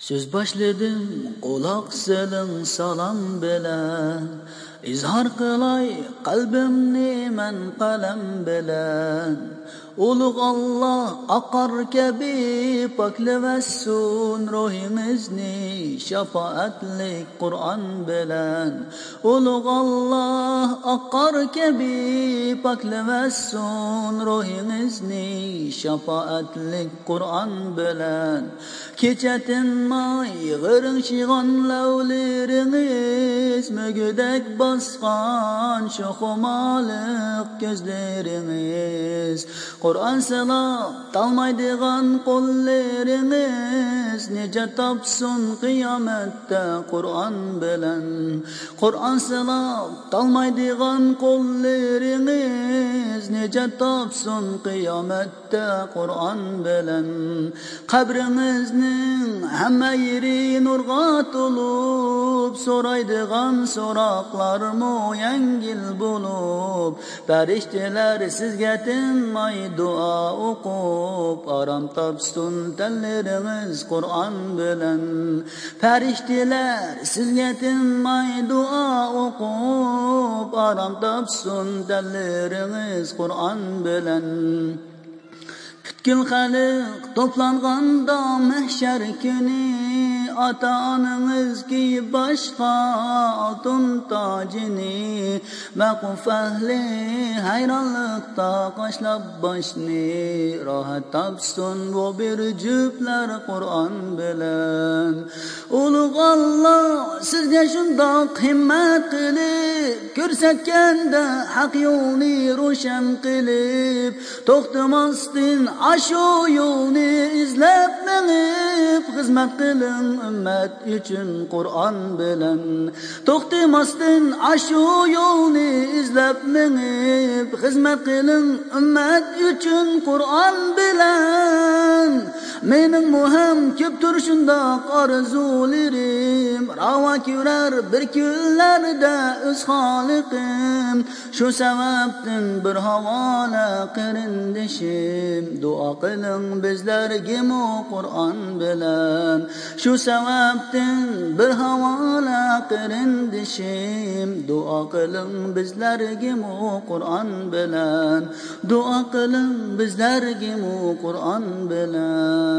Söz başladım kulak selin salam bilen izhar qilay qalbimni men qalam bilan Uluq Allah aqar kəbi pakləvəssun ruhimizni şəfaətlik Qur'an bilən Uluq Allah aqar kəbi pakləvəssun ruhimizni şəfaətlik Qur'an bilən Keçətin may qırın şiğan ləvləriniz mügüdək bas basqan shu xumoliq ko'zlaringiz qur'on silab talmaydigan qo'llaringiz necha topsin qiyomatda qur'on bilan. Qur'on silab talmaydigan qo'llaringiz necha topsin qiyomatda qur'on bilan. Qabringizning hamma yeri nurga to'lib so'raydigan so'roqlar mu yengil bulup Perişteler sizge tinmay dua okup. Aram tapsın telleriniz Kur'an bilen Perişteler sizge tinmay dua okup. Aram tapsın telleriniz Kur'an bilen Bütkül xalq toplanganda mahşer günü atanınız ki başqa altın tacini Vəqf əhli hayranlıqda qaşlab başni Rahat tapsın bu bir cüblər Qur'an bilən. Uluq Allah sizgə şundaq himmət qilib Görsətkəndə haq yolni roşən qilib Toxtamasdın aşu yolni izləb minib Xizmət qilin ummat uchun qur'on bilan to'xtamasdan ashu yo'lni izlab minib xizmat qiling ummat uchun qur'on bilan mening muhim ko'pdir shundoq orzularim ravo ko'rar bir kunlarda o'z xoliqim shu sababdan bir havola qarindishim duo qiling bizlargimi qur'on bilan shu sababdan bir havola qarindishim duo qiling bizlargimi qur'on bilan duo qiling bizlargimi qur'on bilan